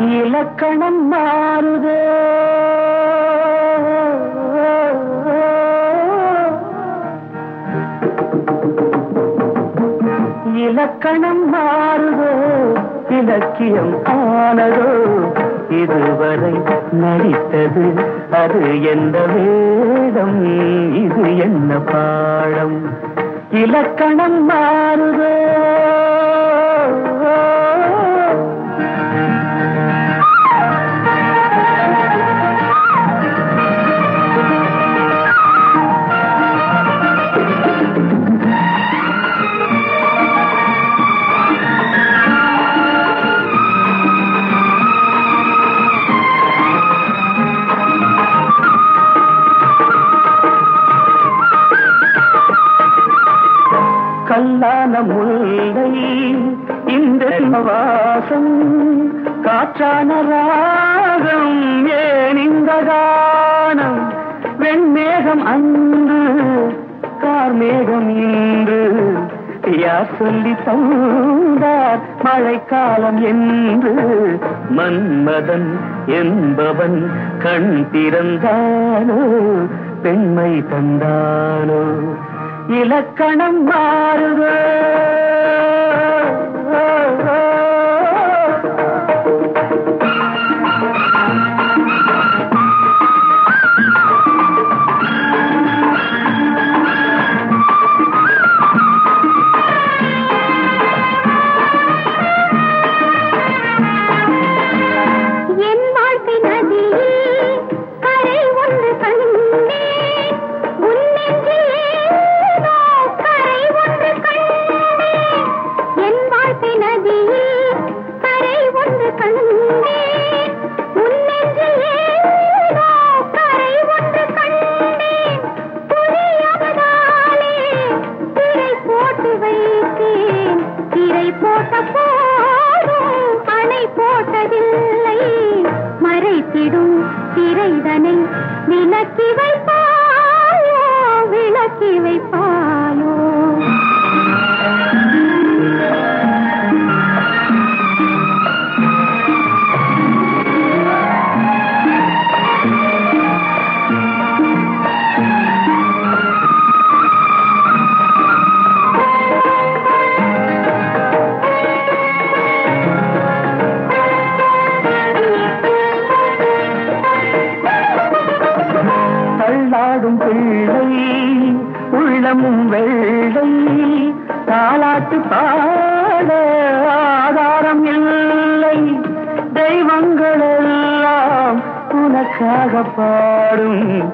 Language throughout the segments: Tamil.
இலக்கணம் மாறுதே. இலக்கணம் மாறுதோ. இலக்கியம் ஆனதோ. இதுவரை நடித்தது அது எந்த வேடம்? இது என்ன பாடம்? இலக்கணம் மாறுதோ. கல்லான முல்லை இந்த வாசம் காற்றான ராகம் ஏன் இந்த கானம்? வெண்மேகம் அன்று கார்மேகம் இன்று. யார் சொல்லி தந்தார் மழைக்காலம் என்று. மன்மதன் என்பவன் கண் திறந்தானோ பெண்மை தந்தானோ? இலக்கணம் மாறுதோ. போட்டதில்லை. மறைத்திடும் திரைதனை விலக்கி வைப்பார். வெள்ளை உள்ளமும் வெள்ளை தாலாட்டு பாட ஆதாரம் இல்லை. தெய்வங்கள் எல்லாம் உனக்காக பாடும்.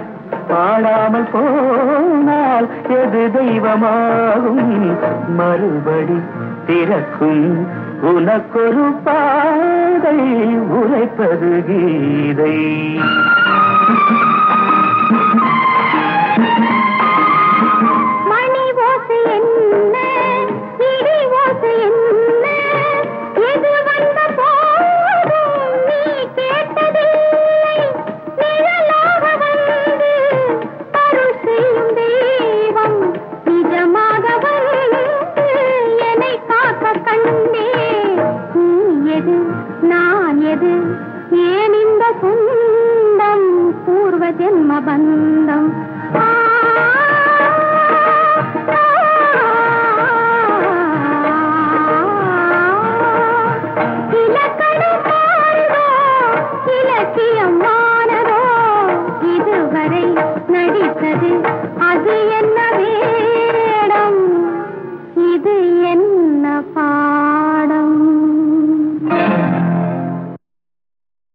பாடாமல் போனால் எது தெய்வமாகும்? மறுபடி திறக்கும் உனக்கொரு பாதை உரைப்பது கீதை. எது? நான் எது? ஏன் இந்த சொந்தம்? பூர்வ ஜென்ம பந்தம் ஆ,